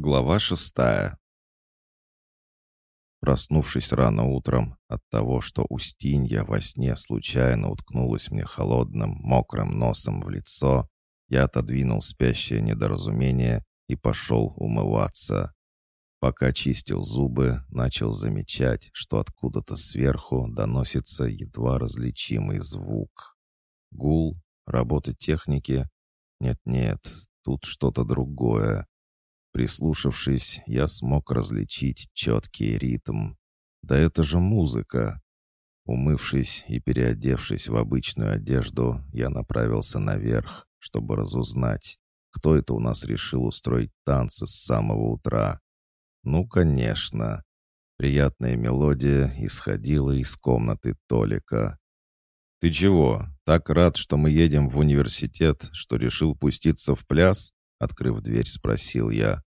Глава шестая. Проснувшись рано утром от того, что Устинья во сне случайно уткнулась мне холодным, мокрым носом в лицо, я отодвинул спящее недоразумение и пошел умываться. Пока чистил зубы, начал замечать, что откуда-то сверху доносится едва различимый звук. Гул, работа техники. Нет-нет, тут что-то другое. Прислушавшись, я смог различить четкий ритм. Да это же музыка! Умывшись и переодевшись в обычную одежду, я направился наверх, чтобы разузнать, кто это у нас решил устроить танцы с самого утра. Ну, конечно. Приятная мелодия исходила из комнаты Толика. «Ты чего, так рад, что мы едем в университет, что решил пуститься в пляс?» Открыв дверь, спросил я.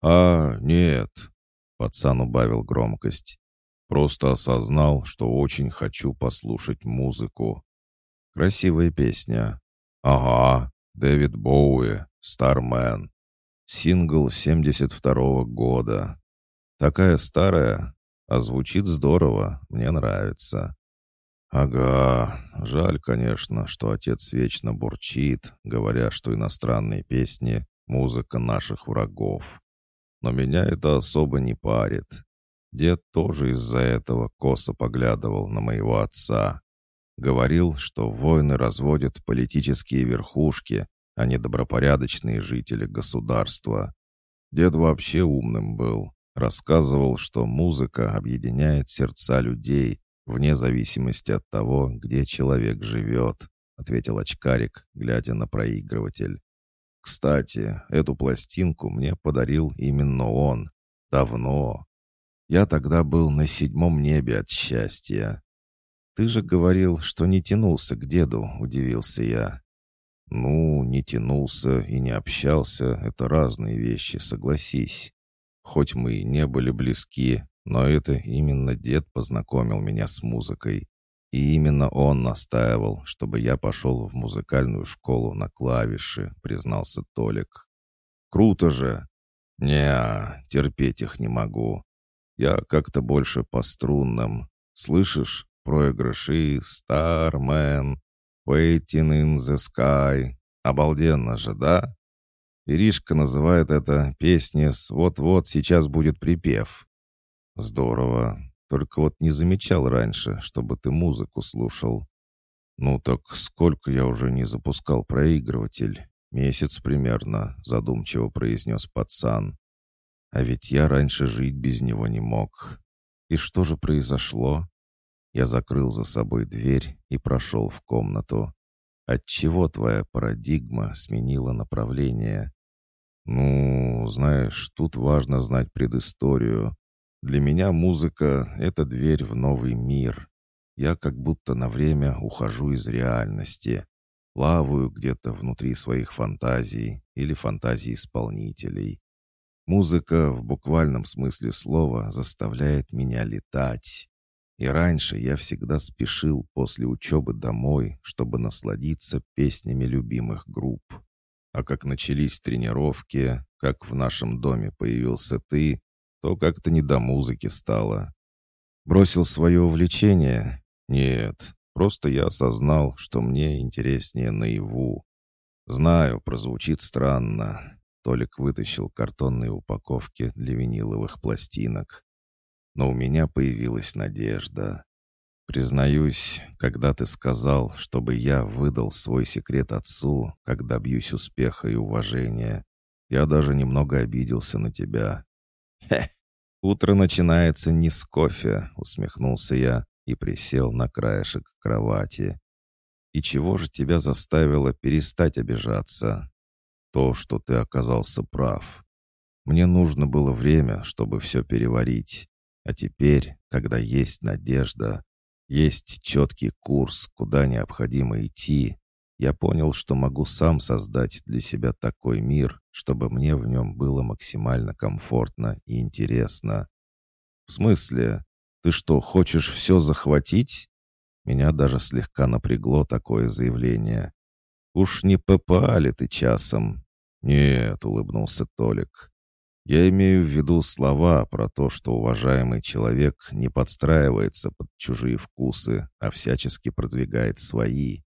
«А, нет», — пацан убавил громкость. «Просто осознал, что очень хочу послушать музыку». «Красивая песня». «Ага, Дэвид Боуи, Стармен. Сингл 72-го года. Такая старая, а звучит здорово, мне нравится». «Ага, жаль, конечно, что отец вечно бурчит, говоря, что иностранные песни — музыка наших врагов. Но меня это особо не парит. Дед тоже из-за этого косо поглядывал на моего отца. Говорил, что войны разводят политические верхушки, а не добропорядочные жители государства. Дед вообще умным был. Рассказывал, что музыка объединяет сердца людей, вне зависимости от того, где человек живет, ответил очкарик, глядя на проигрыватель. Кстати, эту пластинку мне подарил именно он. Давно. Я тогда был на седьмом небе от счастья. Ты же говорил, что не тянулся к деду, удивился я. Ну, не тянулся и не общался — это разные вещи, согласись. Хоть мы и не были близки, но это именно дед познакомил меня с музыкой. И именно он настаивал, чтобы я пошел в музыкальную школу на клавиши, признался Толик. Круто же. Не, терпеть их не могу. Я как-то больше по струнным. Слышишь? Проигрыши, Starman, Waiting in the Sky. Обалденно же, да? Иришка называет это песни «Вот-вот сейчас будет припев». Здорово. Только вот не замечал раньше, чтобы ты музыку слушал. Ну так сколько я уже не запускал проигрыватель? Месяц примерно, задумчиво произнес пацан. А ведь я раньше жить без него не мог. И что же произошло? Я закрыл за собой дверь и прошел в комнату. Отчего твоя парадигма сменила направление? Ну, знаешь, тут важно знать предысторию. Для меня музыка — это дверь в новый мир. Я как будто на время ухожу из реальности, плаваю где-то внутри своих фантазий или фантазий исполнителей. Музыка в буквальном смысле слова заставляет меня летать. И раньше я всегда спешил после учебы домой, чтобы насладиться песнями любимых групп. А как начались тренировки, как в нашем доме появился ты, то как-то не до музыки стало. Бросил свое увлечение? Нет, просто я осознал, что мне интереснее наяву. Знаю, прозвучит странно. Толик вытащил картонные упаковки для виниловых пластинок. Но у меня появилась надежда. Признаюсь, когда ты сказал, чтобы я выдал свой секрет отцу, как добьюсь успеха и уважения, я даже немного обиделся на тебя. «Хе, утро начинается не с кофе», — усмехнулся я и присел на краешек кровати. «И чего же тебя заставило перестать обижаться?» «То, что ты оказался прав. Мне нужно было время, чтобы все переварить. А теперь, когда есть надежда, есть четкий курс, куда необходимо идти, я понял, что могу сам создать для себя такой мир, чтобы мне в нем было максимально комфортно и интересно. В смысле, ты что, хочешь все захватить? Меня даже слегка напрягло такое заявление. Уж не ППА ли ты часом? Нет, улыбнулся Толик. Я имею в виду слова про то, что уважаемый человек не подстраивается под чужие вкусы, а всячески продвигает свои.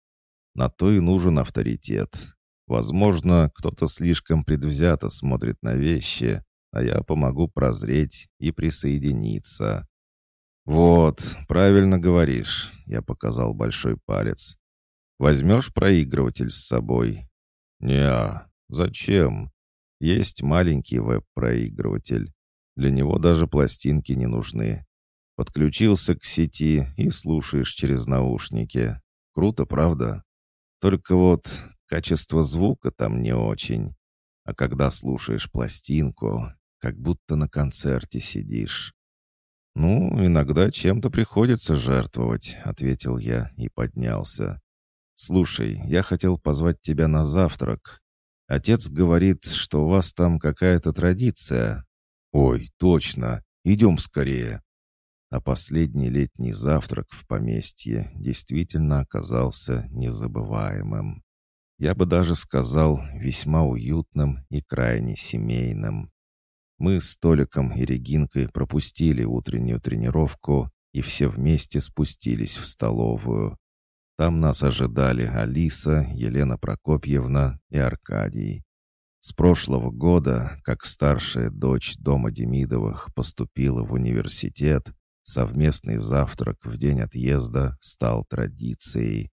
На то и нужен авторитет. Возможно, кто-то слишком предвзято смотрит на вещи, а я помогу прозреть и присоединиться. «Вот, правильно говоришь», — я показал большой палец. «Возьмешь проигрыватель с собой?» «Не, зачем? Есть маленький веб-проигрыватель. Для него даже пластинки не нужны. Подключился к сети и слушаешь через наушники. Круто, правда? Только вот качество звука там не очень. А когда слушаешь пластинку, как будто на концерте сидишь. «Ну, иногда чем-то приходится жертвовать», — ответил я и поднялся. «Слушай, я хотел позвать тебя на завтрак. Отец говорит, что у вас там какая-то традиция». «Ой, точно. Идем скорее». А последний летний завтрак в поместье действительно оказался незабываемым. Я бы даже сказал, весьма уютным и крайне семейным. Мы с Толиком и Регинкой пропустили утреннюю тренировку и все вместе спустились в столовую. Там нас ожидали Алиса, Елена Прокопьевна и Аркадий. С прошлого года, как старшая дочь дома Демидовых поступила в университет, совместный завтрак в день отъезда стал традицией.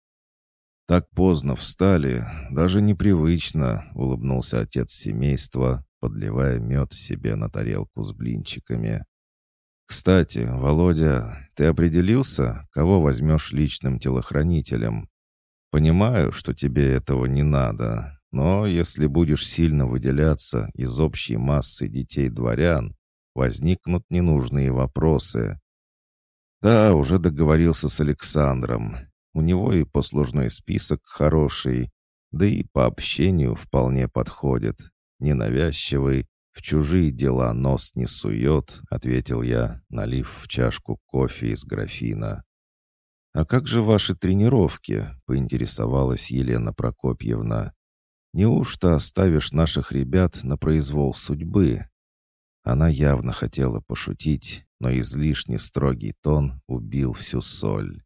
«Так поздно встали, даже непривычно», — улыбнулся отец семейства, подливая мед себе на тарелку с блинчиками. «Кстати, Володя, ты определился, кого возьмешь личным телохранителем? Понимаю, что тебе этого не надо, но если будешь сильно выделяться из общей массы детей-дворян, возникнут ненужные вопросы». «Да, уже договорился с Александром. У него и послужной список хороший, да и по общению вполне подходит ненавязчивый, в чужие дела нос не сует», — ответил я, налив в чашку кофе из графина. «А как же ваши тренировки?» — поинтересовалась Елена Прокопьевна. «Неужто оставишь наших ребят на произвол судьбы?» Она явно хотела пошутить, но излишне строгий тон убил всю соль.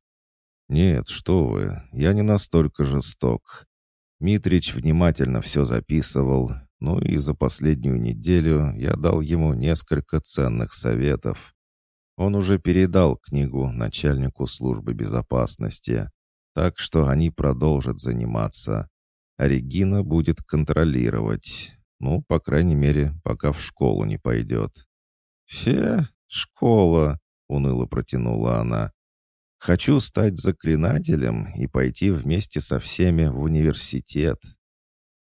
«Нет, что вы, я не настолько жесток. Митрич внимательно все записывал, ну и за последнюю неделю я дал ему несколько ценных советов. Он уже передал книгу начальнику службы безопасности, так что они продолжат заниматься. А Регина будет контролировать. Ну, по крайней мере, пока в школу не пойдет. «Фе, школа!» — уныло протянула она. «Хочу стать заклинателем и пойти вместе со всеми в университет.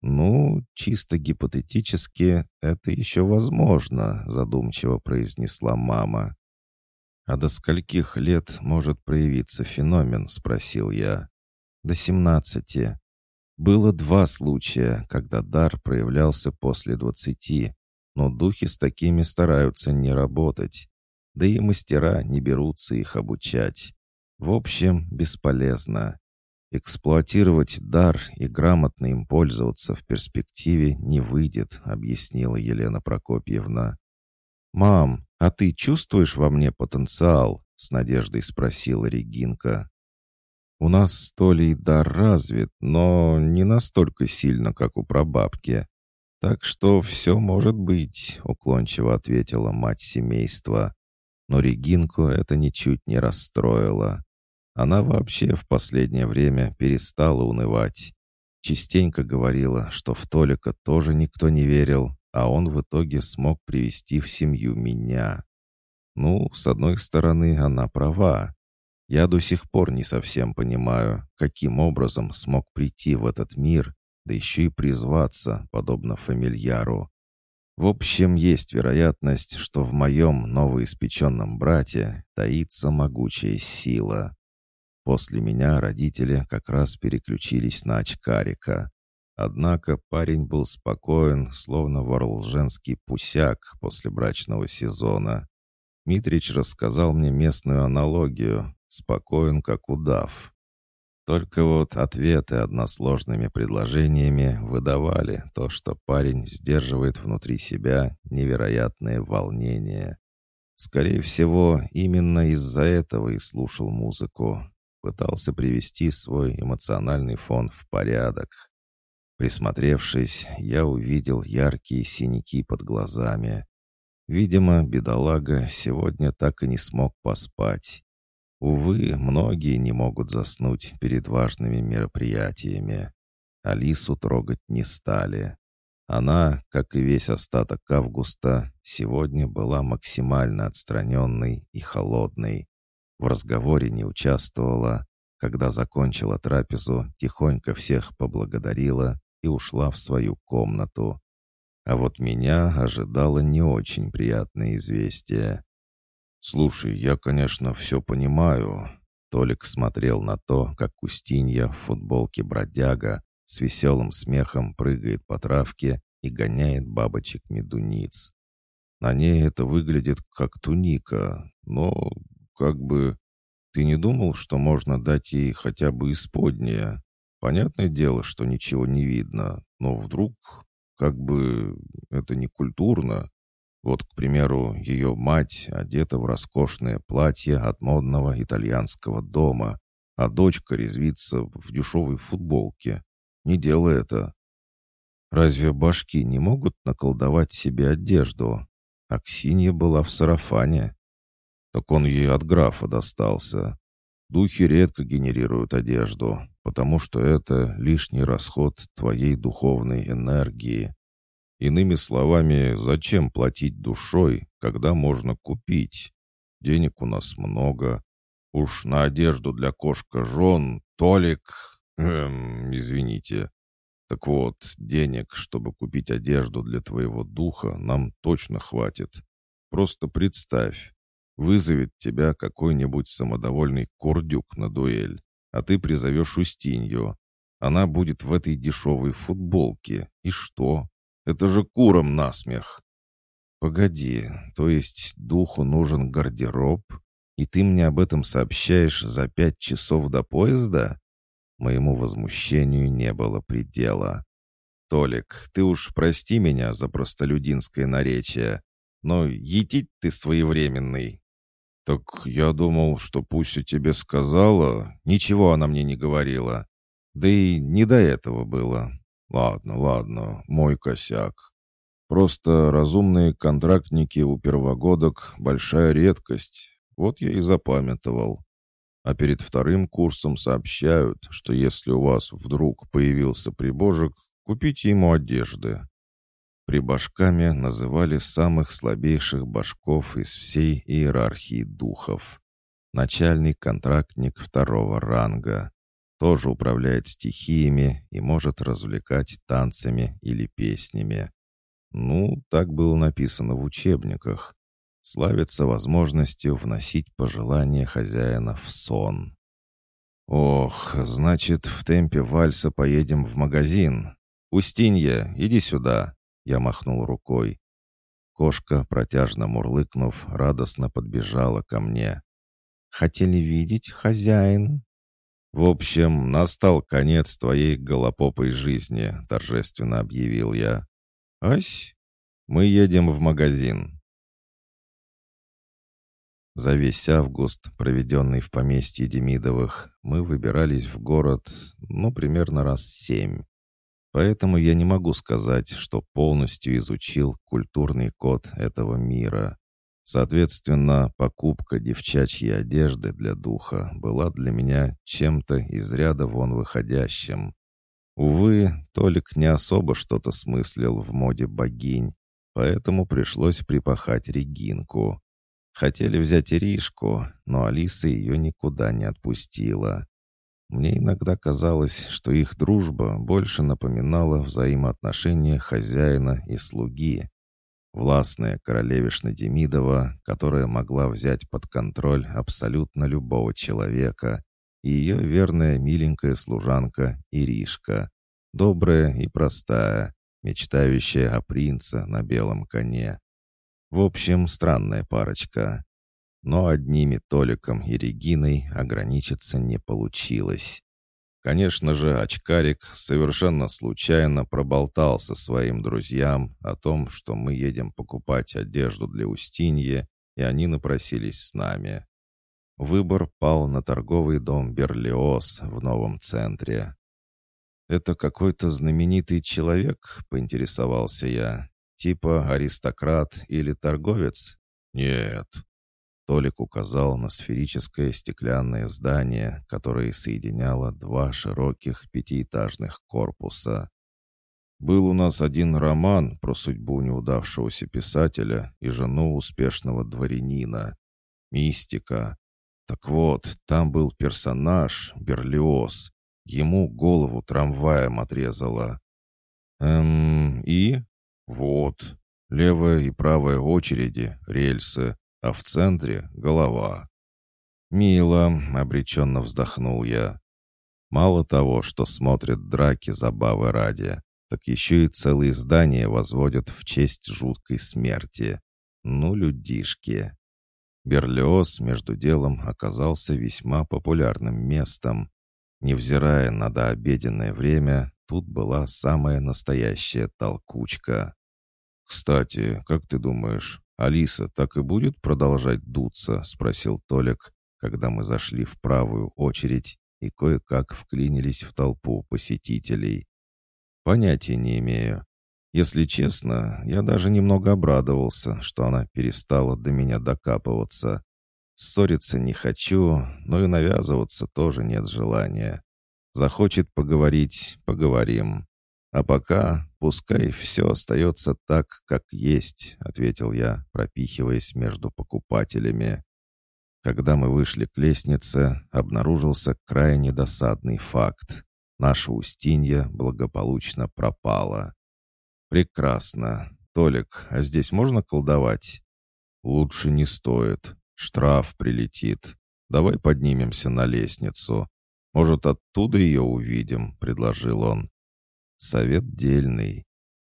«Ну, чисто гипотетически, это еще возможно», — задумчиво произнесла мама. «А до скольких лет может проявиться феномен?» — спросил я. «До семнадцати. Было два случая, когда дар проявлялся после двадцати, но духи с такими стараются не работать. Да и мастера не берутся их обучать. В общем, бесполезно. «Эксплуатировать дар и грамотно им пользоваться в перспективе не выйдет», — объяснила Елена Прокопьевна. «Мам, а ты чувствуешь во мне потенциал?» — с надеждой спросила Регинка. «У нас с Толей дар развит, но не настолько сильно, как у прабабки. Так что все может быть», — уклончиво ответила мать семейства. Но Регинку это ничуть не расстроило. Она вообще в последнее время перестала унывать. Частенько говорила, что в Толика тоже никто не верил, а он в итоге смог привести в семью меня. Ну, с одной стороны, она права. Я до сих пор не совсем понимаю, каким образом смог прийти в этот мир, да еще и призваться, подобно фамильяру. В общем, есть вероятность, что в моем новоиспеченном брате таится могучая сила. После меня родители как раз переключились на очкарика. Однако парень был спокоен, словно ворлженский пусяк после брачного сезона. Митрич рассказал мне местную аналогию «спокоен, как удав». Только вот ответы односложными предложениями выдавали то, что парень сдерживает внутри себя невероятное волнение. Скорее всего, именно из-за этого и слушал музыку. Пытался привести свой эмоциональный фон в порядок. Присмотревшись, я увидел яркие синяки под глазами. Видимо, бедолага сегодня так и не смог поспать. Увы, многие не могут заснуть перед важными мероприятиями. Алису трогать не стали. Она, как и весь остаток августа, сегодня была максимально отстраненной и холодной. В разговоре не участвовала. Когда закончила трапезу, тихонько всех поблагодарила и ушла в свою комнату. А вот меня ожидало не очень приятное известие. «Слушай, я, конечно, все понимаю». Толик смотрел на то, как Устинья в футболке бродяга с веселым смехом прыгает по травке и гоняет бабочек-медуниц. На ней это выглядит как туника, но как бы... Ты не думал, что можно дать ей хотя бы исподнее? Понятное дело, что ничего не видно, но вдруг как бы это не культурно. Вот, к примеру, ее мать одета в роскошное платье от модного итальянского дома, а дочка резвится в дешевой футболке. Не делай это. Разве башки не могут наколдовать себе одежду? Аксинья была в сарафане. Так он ей от графа достался. Духи редко генерируют одежду, потому что это лишний расход твоей духовной энергии. Иными словами, зачем платить душой, когда можно купить? Денег у нас много. Уж на одежду для кошка жен, Толик... Эм, извините. Так вот, денег, чтобы купить одежду для твоего духа, нам точно хватит. Просто представь, вызовет тебя какой-нибудь самодовольный курдюк на дуэль, а ты призовешь Устинью. Она будет в этой дешевой футболке. И что? Это же куром насмех. Погоди, то есть духу нужен гардероб, и ты мне об этом сообщаешь за пять часов до поезда? Моему возмущению не было предела. «Толик, ты уж прости меня за простолюдинское наречие, но етить ты своевременный». «Так я думал, что Пуся тебе сказала. Ничего она мне не говорила. Да и не до этого было. Ладно, ладно, мой косяк. Просто разумные контрактники у первогодок — большая редкость. Вот я и запамятовал. А перед вторым курсом сообщают, что если у вас вдруг появился прибожик, купите ему одежды. Прибашками называли самых слабейших башков из всей иерархии духов. Начальный контрактник второго ранга тоже управляет стихиями и может развлекать танцами или песнями. Ну, так было написано в учебниках. Славится возможностью вносить пожелания хозяина в сон. «Ох, значит, в темпе вальса поедем в магазин. Устинья, иди сюда!» Я махнул рукой. Кошка, протяжно мурлыкнув, радостно подбежала ко мне. «Хотели видеть, хозяин?» «В общем, настал конец твоей голопопой жизни», — торжественно объявил я. «Ась, мы едем в магазин». За весь август, проведенный в поместье Демидовых, мы выбирались в город, ну, примерно раз семь. Поэтому я не могу сказать, что полностью изучил культурный код этого мира. Соответственно, покупка девчачьей одежды для духа была для меня чем-то из ряда вон выходящим. Увы, Толик не особо что-то смыслил в моде богинь, поэтому пришлось припахать Регинку. Хотели взять Иришку, но Алиса ее никуда не отпустила. Мне иногда казалось, что их дружба больше напоминала взаимоотношения хозяина и слуги. Властная королевишна Демидова, которая могла взять под контроль абсолютно любого человека, и ее верная миленькая служанка Иришка, добрая и простая, мечтающая о принце на белом коне. В общем, странная парочка. Но одними Толиком и Региной ограничиться не получилось. Конечно же, очкарик совершенно случайно проболтался своим друзьям о том, что мы едем покупать одежду для Устиньи, и они напросились с нами. Выбор пал на торговый дом «Берлиоз» в новом центре. «Это какой-то знаменитый человек?» — поинтересовался я. «Типа аристократ или торговец?» «Нет, Толик указал на сферическое стеклянное здание, которое соединяло два широких пятиэтажных корпуса. Был у нас один роман про судьбу неудавшегося писателя и жену успешного дворянина. Мистика. Так вот, там был персонаж, Берлиоз. Ему голову трамваем отрезало. Эм, и? Вот. Левая и правая очереди, рельсы, а в центре — голова. «Мило», — обреченно вздохнул я. «Мало того, что смотрят драки забавы ради, так еще и целые здания возводят в честь жуткой смерти. Ну, людишки». Берлиоз, между делом, оказался весьма популярным местом. Невзирая на дообеденное время, тут была самая настоящая толкучка. «Кстати, как ты думаешь, «Алиса так и будет продолжать дуться?» — спросил Толик, когда мы зашли в правую очередь и кое-как вклинились в толпу посетителей. «Понятия не имею. Если честно, я даже немного обрадовался, что она перестала до меня докапываться. Ссориться не хочу, но и навязываться тоже нет желания. Захочет поговорить — поговорим. А пока пускай все остается так, как есть», — ответил я, пропихиваясь между покупателями. Когда мы вышли к лестнице, обнаружился крайне досадный факт. Наша Устинья благополучно пропала. «Прекрасно. Толик, а здесь можно колдовать?» «Лучше не стоит. Штраф прилетит. Давай поднимемся на лестницу. Может, оттуда ее увидим?» — предложил он. Совет дельный.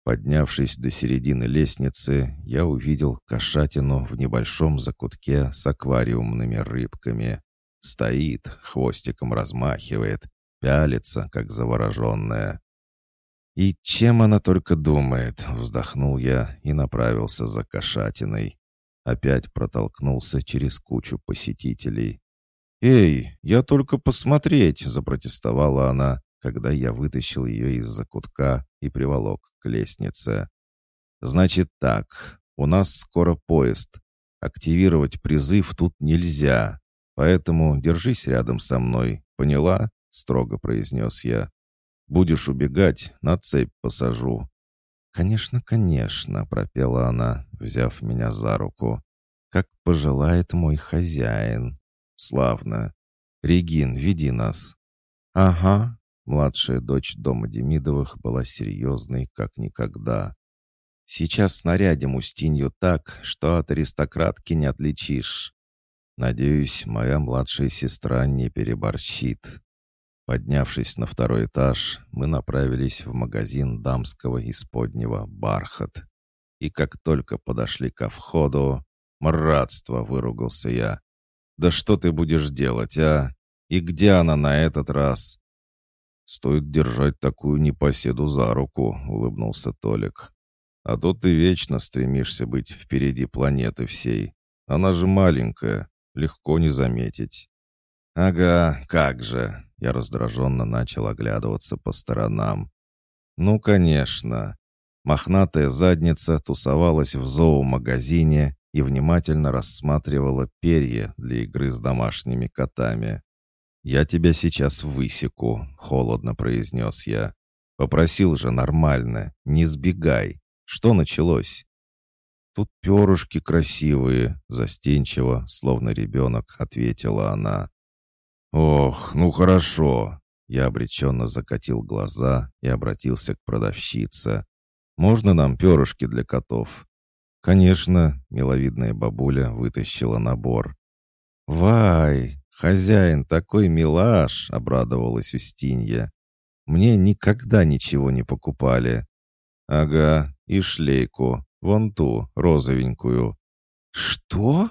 Поднявшись до середины лестницы, я увидел кошатину в небольшом закутке с аквариумными рыбками. Стоит, хвостиком размахивает, пялится, как завороженная. «И чем она только думает?» — вздохнул я и направился за кошатиной. Опять протолкнулся через кучу посетителей. «Эй, я только посмотреть!» — запротестовала она, когда я вытащил ее из-за кутка и приволок к лестнице. «Значит так, у нас скоро поезд. Активировать призыв тут нельзя, поэтому держись рядом со мной, поняла?» — строго произнес я. «Будешь убегать, на цепь посажу». «Конечно, конечно», — пропела она, взяв меня за руку. «Как пожелает мой хозяин». «Славно. Регин, веди нас». «Ага», Младшая дочь дома Демидовых была серьезной, как никогда. «Сейчас снарядим Устинью так, что от аристократки не отличишь. Надеюсь, моя младшая сестра не переборщит». Поднявшись на второй этаж, мы направились в магазин дамского исподнего «Бархат». И как только подошли ко входу, «Мратство!» — выругался я. «Да что ты будешь делать, а? И где она на этот раз?» «Стоит держать такую непоседу за руку», — улыбнулся Толик. «А то ты вечно стремишься быть впереди планеты всей. Она же маленькая, легко не заметить». «Ага, как же!» — я раздраженно начал оглядываться по сторонам. «Ну, конечно!» Мохнатая задница тусовалась в зоомагазине и внимательно рассматривала перья для игры с домашними котами. «Я тебя сейчас высеку», — холодно произнес я. «Попросил же нормально, не сбегай. Что началось?» «Тут перышки красивые», — застенчиво, словно ребенок, ответила она. «Ох, ну хорошо». Я обреченно закатил глаза и обратился к продавщице. «Можно нам перышки для котов?» «Конечно», — миловидная бабуля вытащила набор. «Вай!» «Хозяин такой милаш!» — обрадовалась Устинья. «Мне никогда ничего не покупали». «Ага, и шлейку, вон ту, розовенькую». «Что?»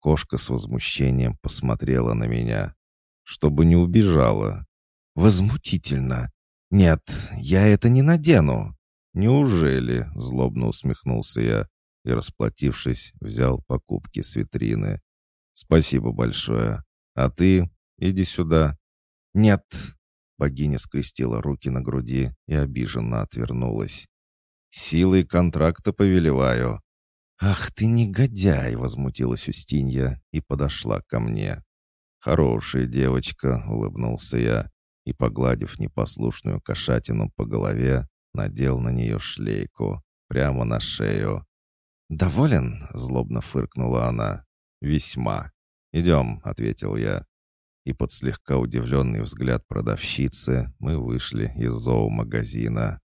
Кошка с возмущением посмотрела на меня. «Чтобы не убежала». Возмутительно. Нет, я это не надену. Неужели? Злобно усмехнулся я и, расплатившись, взял покупки с витрины. «Спасибо большое. А ты иди сюда». «Нет». Богиня скрестила руки на груди и обиженно отвернулась. «Силой контракта повелеваю». «Ах ты негодяй!» — возмутилась Устинья и подошла ко мне. «Хорошая девочка», — улыбнулся я и, погладив непослушную кошатину по голове, надел на нее шлейку прямо на шею. «Доволен?» — злобно фыркнула она. «Весьма. Идем», — ответил я. И под слегка удивленный взгляд продавщицы мы вышли из зоомагазина.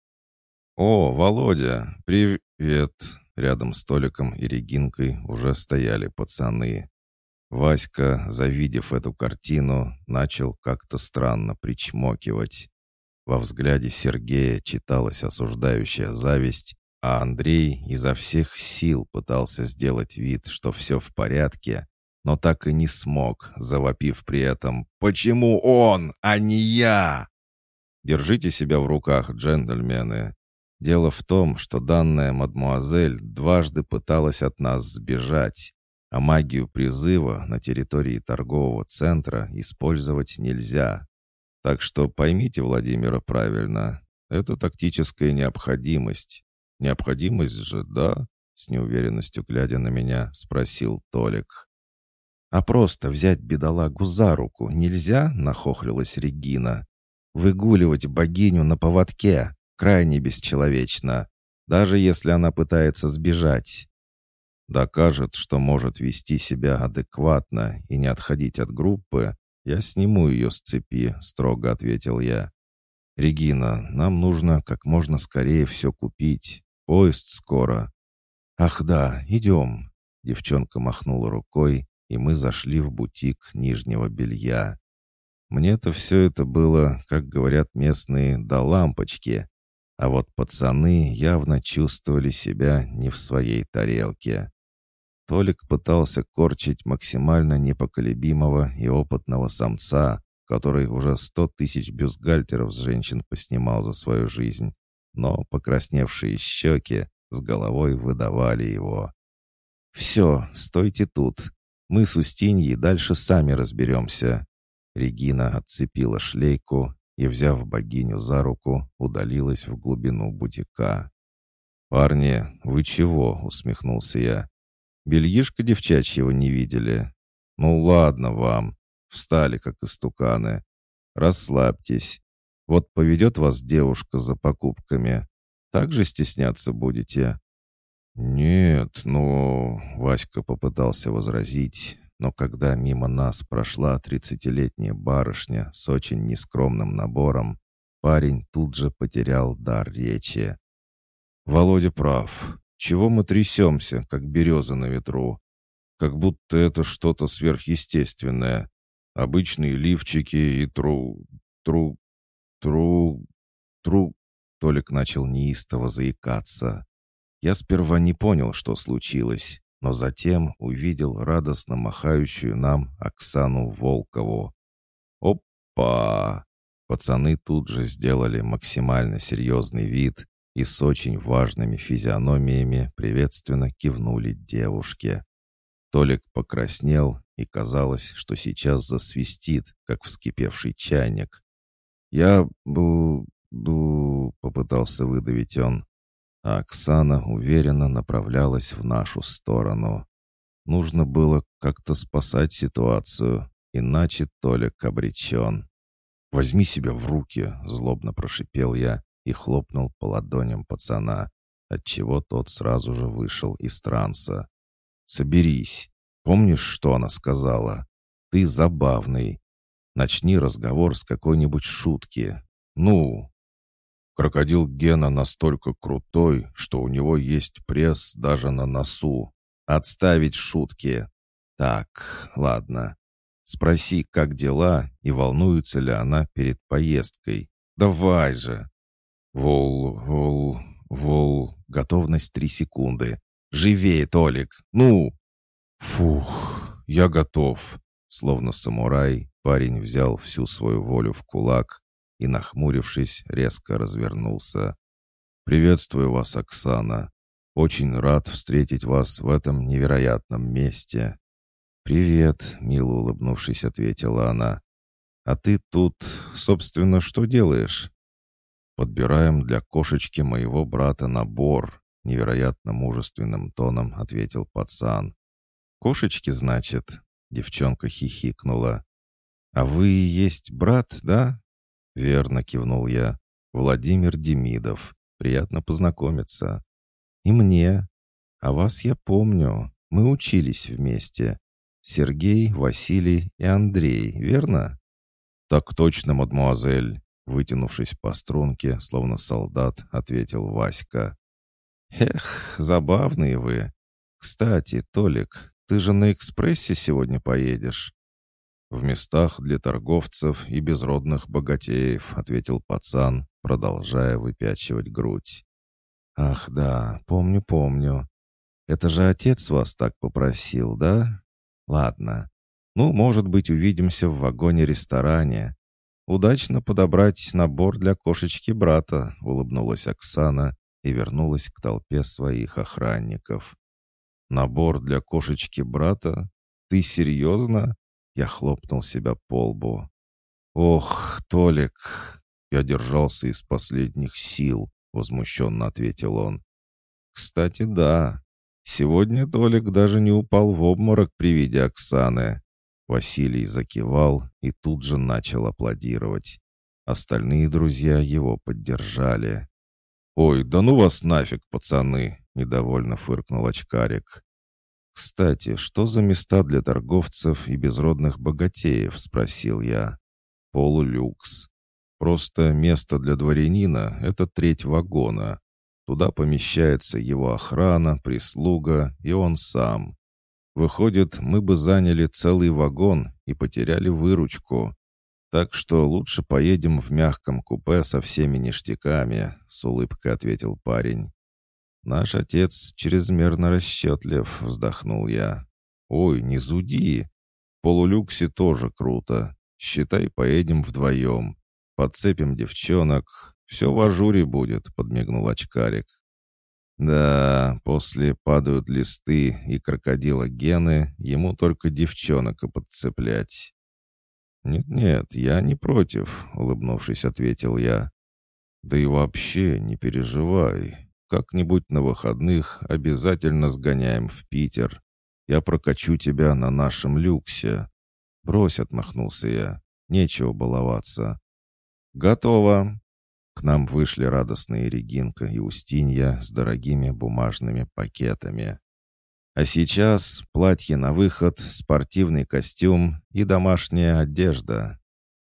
«О, Володя, привет!» Рядом с столиком и Регинкой уже стояли пацаны. Васька, завидев эту картину, начал как-то странно причмокивать. Во взгляде Сергея читалась осуждающая зависть, а Андрей изо всех сил пытался сделать вид, что все в порядке, но так и не смог, завопив при этом «Почему он, а не я?» Держите себя в руках, джентльмены. Дело в том, что данная мадмуазель дважды пыталась от нас сбежать, а магию призыва на территории торгового центра использовать нельзя. Так что поймите Владимира правильно, это тактическая необходимость, «Необходимость же, да?» — с неуверенностью глядя на меня, спросил Толик. «А просто взять бедолагу за руку нельзя?» — нахохлилась Регина. «Выгуливать богиню на поводке крайне бесчеловечно, даже если она пытается сбежать». «Докажет, что может вести себя адекватно и не отходить от группы, я сниму ее с цепи», — строго ответил я. «Регина, нам нужно как можно скорее все купить. Поезд скоро». «Ах да, идем». Девчонка махнула рукой, и мы зашли в бутик нижнего белья. Мне-то все это было, как говорят местные, до лампочки. А вот пацаны явно чувствовали себя не в своей тарелке. Толик пытался корчить максимально непоколебимого и опытного самца, который уже сто тысяч бюстгальтеров с женщин поснимал за свою жизнь но покрасневшие щеки с головой выдавали его. «Все, стойте тут. Мы с Устиньей дальше сами разберемся». Регина отцепила шлейку и, взяв богиню за руку, удалилась в глубину бутика. «Парни, вы чего?» — усмехнулся я. «Бельишко девчачьего не видели? Ну ладно вам. Встали, как истуканы. Расслабьтесь. Вот поведет вас девушка за покупками. Так же стесняться будете?» «Нет, ну...» — Васька попытался возразить, но когда мимо нас прошла тридцатилетняя барышня с очень нескромным набором, парень тут же потерял дар речи. «Володя прав. Чего мы трясемся, как береза на ветру? Как будто это что-то сверхъестественное. Обычные лифчики и тру... тру... «Тру... тру...» Толик начал неистово заикаться. Я сперва не понял, что случилось, но затем увидел радостно махающую нам Оксану Волкову. «Опа!» Пацаны тут же сделали максимально серьезный вид и с очень важными физиономиями приветственно кивнули девушке. Толик покраснел, и казалось, что сейчас засвистит, как вскипевший чайник. «Я был... был...» — попытался выдавить он. А Оксана уверенно направлялась в нашу сторону. Нужно было как-то спасать ситуацию, иначе Толик обречен. «Возьми себя в руки!» — злобно прошипел я и хлопнул по ладоням пацана, отчего тот сразу же вышел из транса. «Соберись. Помнишь, что она сказала? Ты забавный. Начни разговор с какой-нибудь шутки. Ну, крокодил Гена настолько крутой, что у него есть пресс даже на носу. Отставить шутки. Так, ладно. Спроси, как дела и волнуется ли она перед поездкой. Давай же. Вол, вол, вол. Готовность три секунды. Живее, Толик. Ну. Фух, я готов. Словно самурай, парень взял всю свою волю в кулак и, нахмурившись, резко развернулся. «Приветствую вас, Оксана. Очень рад встретить вас в этом невероятном месте». «Привет», — мило улыбнувшись, ответила она. «А ты тут, собственно, что делаешь?» «Подбираем для кошечки моего брата набор», — невероятно мужественным тоном ответил пацан. «Кошечки, значит?» — девчонка хихикнула. «А вы и есть брат, да?» «Верно», — кивнул я. «Владимир Демидов. Приятно познакомиться». «И мне. А вас я помню. Мы учились вместе. Сергей, Василий и Андрей, верно?» «Так точно, мадмуазель», — вытянувшись по струнке, словно солдат, ответил Васька. «Эх, забавные вы. Кстати, Толик, ты же на экспрессе сегодня поедешь?» «В местах для торговцев и безродных богатеев», — ответил пацан, продолжая выпячивать грудь. «Ах да, помню, помню. Это же отец вас так попросил, да? Ладно. Ну, может быть, увидимся в вагоне-ресторане. Удачно подобрать набор для кошечки брата», — улыбнулась Оксана и вернулась к толпе своих охранников. «Набор для кошечки брата? Ты серьезно?» Я хлопнул себя по лбу. «Ох, Толик!» Я держался из последних сил, возмущенно ответил он. «Кстати, да. Сегодня Толик даже не упал в обморок при виде Оксаны». Василий закивал и тут же начал аплодировать. Остальные друзья его поддержали. «Ой, да ну вас нафиг, пацаны!» — недовольно фыркнул очкарик. «Кстати, что за места для торговцев и безродных богатеев?» — спросил я. «Полулюкс. Просто место для дворянина — это треть вагона. Туда помещается его охрана, прислуга и он сам. Выходит, мы бы заняли целый вагон и потеряли выручку. Так что лучше поедем в мягком купе со всеми ништяками», — с улыбкой ответил парень. «Наш отец чрезмерно расчетлив», — вздохнул я. «Ой, не зуди. Полулюксе тоже круто. Считай, поедем вдвоем. Подцепим девчонок. Все в ажуре будет», — подмигнул очкарик. «Да, после падают листы и крокодила гены, ему только девчонок и подцеплять». «Нет-нет, я не против», — улыбнувшись, ответил я. «Да и вообще не переживай. Как-нибудь на выходных обязательно сгоняем в Питер. Я прокачу тебя на нашем люксе». «Брось», — отмахнулся я. «Нечего баловаться». «Готово». К нам вышли радостные Регинка и Устинья с дорогими бумажными пакетами. А сейчас платье на выход, спортивный костюм и домашняя одежда.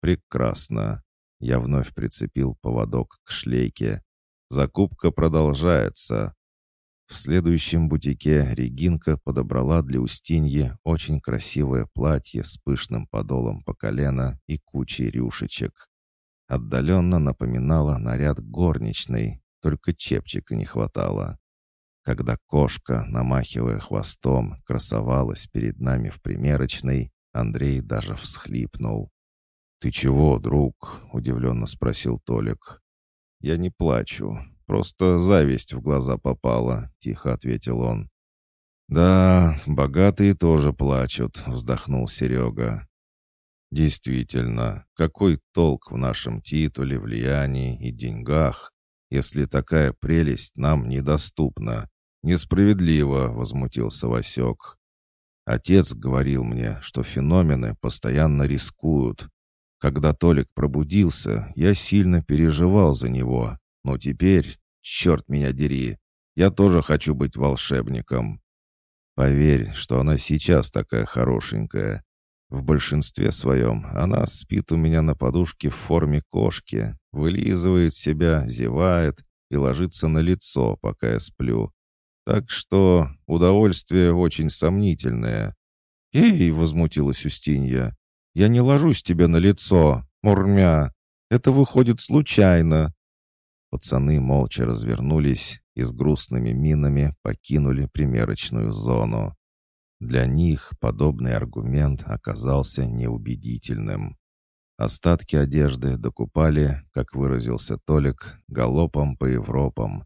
Прекрасно. Я вновь прицепил поводок к шлейке. Закупка продолжается. В следующем бутике Регинка подобрала для Устиньи очень красивое платье с пышным подолом по колено и кучей рюшечек. Отдаленно напоминала наряд горничной, только чепчика не хватало. Когда кошка, намахивая хвостом, красовалась перед нами в примерочной, Андрей даже всхлипнул. «Ты чего, друг?» — удивленно спросил Толик. «Я не плачу. Просто зависть в глаза попала», — тихо ответил он. «Да, богатые тоже плачут», — вздохнул Серега. «Действительно, какой толк в нашем титуле, влиянии и деньгах, если такая прелесть нам недоступна? Несправедливо», — возмутился Васек. «Отец говорил мне, что феномены постоянно рискуют, когда Толик пробудился, я сильно переживал за него. Но теперь, черт меня дери, я тоже хочу быть волшебником. Поверь, что она сейчас такая хорошенькая. В большинстве своем она спит у меня на подушке в форме кошки, вылизывает себя, зевает и ложится на лицо, пока я сплю. Так что удовольствие очень сомнительное. «Эй!» — возмутилась Устинья. Я не ложусь тебе на лицо, мурмя. Это выходит случайно». Пацаны молча развернулись и с грустными минами покинули примерочную зону. Для них подобный аргумент оказался неубедительным. Остатки одежды докупали, как выразился Толик, галопом по Европам.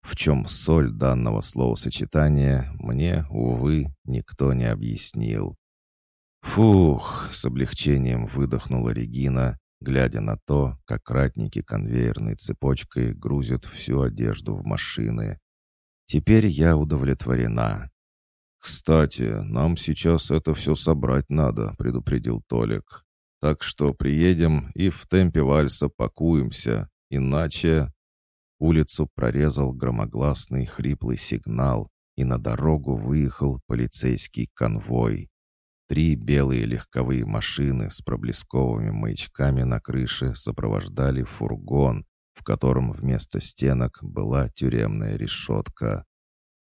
В чем соль данного словосочетания, мне, увы, никто не объяснил. «Фух!» — с облегчением выдохнула Регина, глядя на то, как ратники конвейерной цепочкой грузят всю одежду в машины. «Теперь я удовлетворена». «Кстати, нам сейчас это все собрать надо», — предупредил Толик. «Так что приедем и в темпе вальса пакуемся, иначе...» Улицу прорезал громогласный хриплый сигнал, и на дорогу выехал полицейский конвой. Три белые легковые машины с проблесковыми маячками на крыше сопровождали фургон, в котором вместо стенок была тюремная решетка.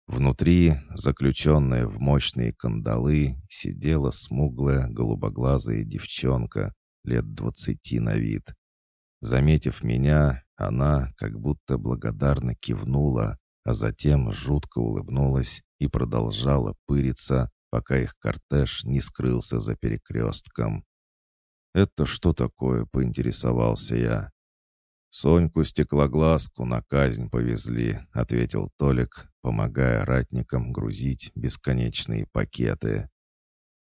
Внутри, заключенная в мощные кандалы, сидела смуглая голубоглазая девчонка лет двадцати на вид. Заметив меня, она как будто благодарно кивнула, а затем жутко улыбнулась и продолжала пыриться, пока их кортеж не скрылся за перекрестком. «Это что такое?» — поинтересовался я. «Соньку стеклоглазку на казнь повезли», — ответил Толик, помогая ратникам грузить бесконечные пакеты.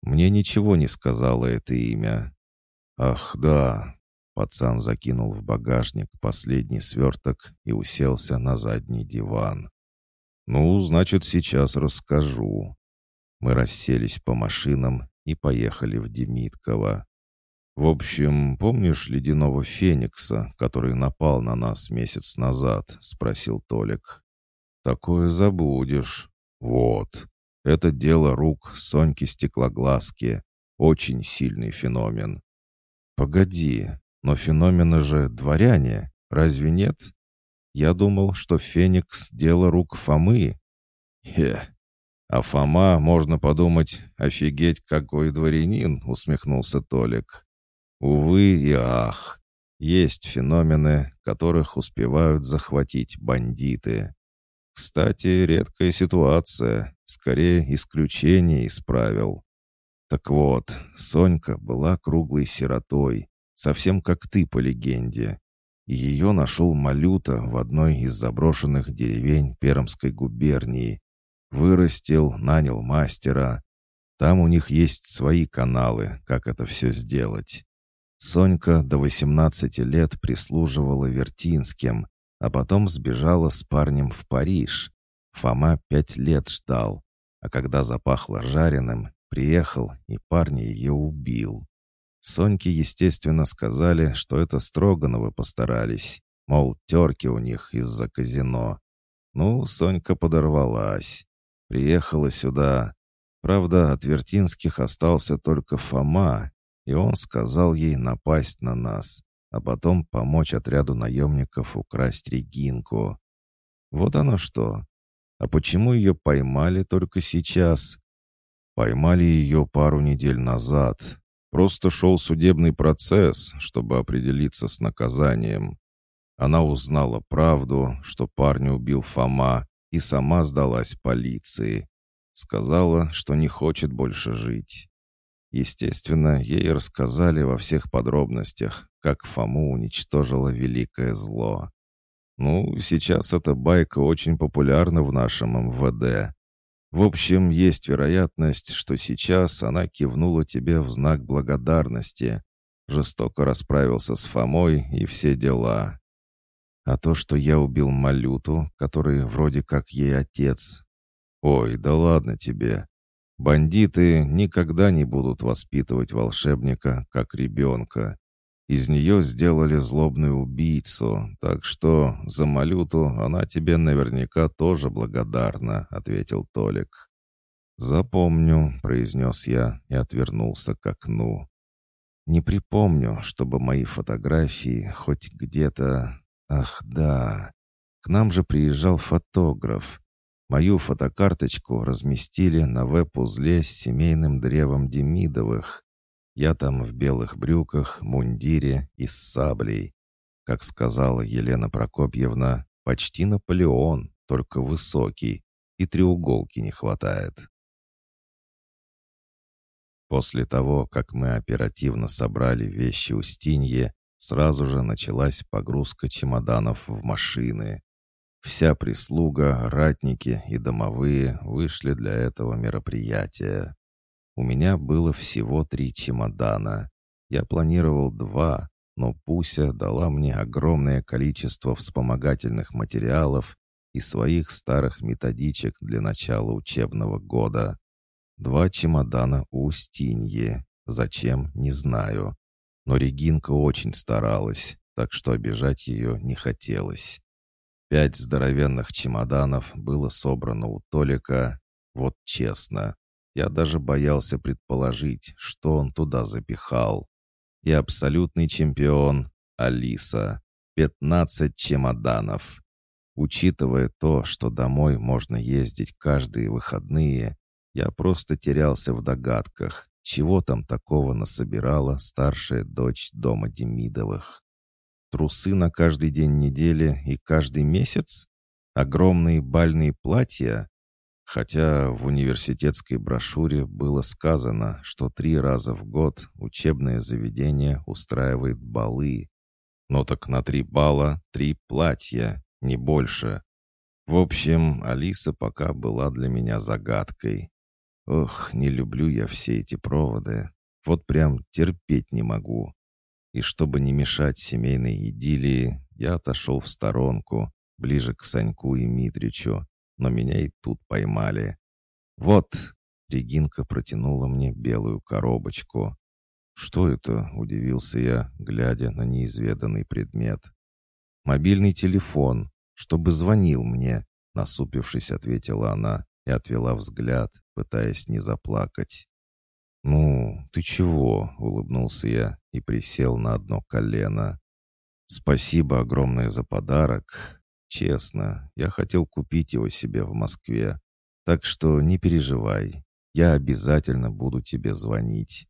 «Мне ничего не сказала это имя». «Ах, да!» — пацан закинул в багажник последний сверток и уселся на задний диван. «Ну, значит, сейчас расскажу. Мы расселись по машинам и поехали в Демитково. В общем, помнишь ледяного феникса, который напал на нас месяц назад?» — спросил Толик. «Такое забудешь. Вот. Это дело рук Соньки Стеклоглазки. Очень сильный феномен. Погоди, но феномены же дворяне, разве нет? Я думал, что Феникс — дело рук Фомы. Хе, «А Фома, можно подумать, офигеть, какой дворянин!» — усмехнулся Толик. «Увы и ах! Есть феномены, которых успевают захватить бандиты. Кстати, редкая ситуация, скорее исключение из правил. Так вот, Сонька была круглой сиротой, совсем как ты по легенде. Ее нашел Малюта в одной из заброшенных деревень Пермской губернии, Вырастил, нанял мастера. Там у них есть свои каналы, как это все сделать. Сонька до 18 лет прислуживала Вертинским, а потом сбежала с парнем в Париж. Фома пять лет ждал, а когда запахло жареным, приехал и парня ее убил. Соньке, естественно, сказали, что это Строгановы постарались, мол, терки у них из-за казино. Ну, Сонька подорвалась. Приехала сюда. Правда, от Вертинских остался только Фома, и он сказал ей напасть на нас, а потом помочь отряду наемников украсть Регинку. Вот оно что. А почему ее поймали только сейчас? Поймали ее пару недель назад. Просто шел судебный процесс, чтобы определиться с наказанием. Она узнала правду, что парня убил Фома, и сама сдалась полиции. Сказала, что не хочет больше жить. Естественно, ей рассказали во всех подробностях, как Фому уничтожило великое зло. Ну, сейчас эта байка очень популярна в нашем МВД. В общем, есть вероятность, что сейчас она кивнула тебе в знак благодарности. Жестоко расправился с Фомой и все дела. А то, что я убил Малюту, который вроде как ей отец... Ой, да ладно тебе. Бандиты никогда не будут воспитывать волшебника как ребенка. Из нее сделали злобную убийцу, так что за Малюту она тебе наверняка тоже благодарна», — ответил Толик. «Запомню», — произнес я и отвернулся к окну. «Не припомню, чтобы мои фотографии хоть где-то Ах, да. К нам же приезжал фотограф. Мою фотокарточку разместили на веб-узле с семейным древом Демидовых. Я там в белых брюках, мундире и с саблей. Как сказала Елена Прокопьевна, почти Наполеон, только высокий, и треуголки не хватает. После того, как мы оперативно собрали вещи Устинье, сразу же началась погрузка чемоданов в машины. Вся прислуга, ратники и домовые вышли для этого мероприятия. У меня было всего три чемодана. Я планировал два, но Пуся дала мне огромное количество вспомогательных материалов и своих старых методичек для начала учебного года. Два чемодана у Устиньи. Зачем, не знаю. Но Регинка очень старалась, так что обижать ее не хотелось. Пять здоровенных чемоданов было собрано у Толика. Вот честно, я даже боялся предположить, что он туда запихал. И абсолютный чемпион Алиса. Пятнадцать чемоданов. Учитывая то, что домой можно ездить каждые выходные, я просто терялся в догадках, чего там такого насобирала старшая дочь дома Демидовых. Трусы на каждый день недели и каждый месяц? Огромные бальные платья? Хотя в университетской брошюре было сказано, что три раза в год учебное заведение устраивает балы. Но так на три бала три платья, не больше. В общем, Алиса пока была для меня загадкой. Ох, не люблю я все эти проводы. Вот прям терпеть не могу и чтобы не мешать семейной идиллии, я отошел в сторонку, ближе к Саньку и Митричу, но меня и тут поймали. «Вот!» — Регинка протянула мне белую коробочку. «Что это?» — удивился я, глядя на неизведанный предмет. «Мобильный телефон, чтобы звонил мне», — насупившись, ответила она и отвела взгляд, пытаясь не заплакать. «Ну, ты чего?» — улыбнулся я и присел на одно колено. «Спасибо огромное за подарок. Честно, я хотел купить его себе в Москве. Так что не переживай, я обязательно буду тебе звонить».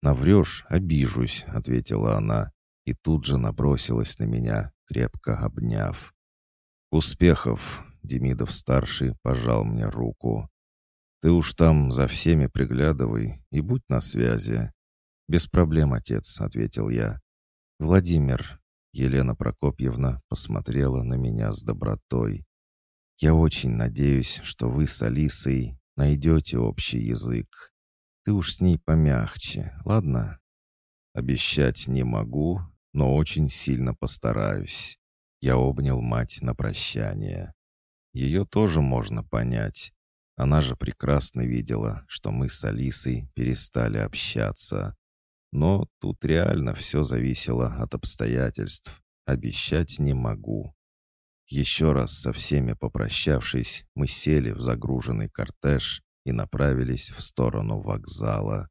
«Наврешь, обижусь», — ответила она, и тут же набросилась на меня, крепко обняв. «Успехов!» — Демидов-старший пожал мне руку. Ты уж там за всеми приглядывай и будь на связи». «Без проблем, отец», — ответил я. «Владимир», — Елена Прокопьевна посмотрела на меня с добротой. «Я очень надеюсь, что вы с Алисой найдете общий язык. Ты уж с ней помягче, ладно?» «Обещать не могу, но очень сильно постараюсь». Я обнял мать на прощание. Ее тоже можно понять. Она же прекрасно видела, что мы с Алисой перестали общаться. Но тут реально все зависело от обстоятельств. Обещать не могу. Еще раз со всеми попрощавшись, мы сели в загруженный кортеж и направились в сторону вокзала.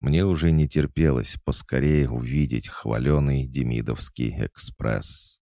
Мне уже не терпелось поскорее увидеть хваленый Демидовский экспресс.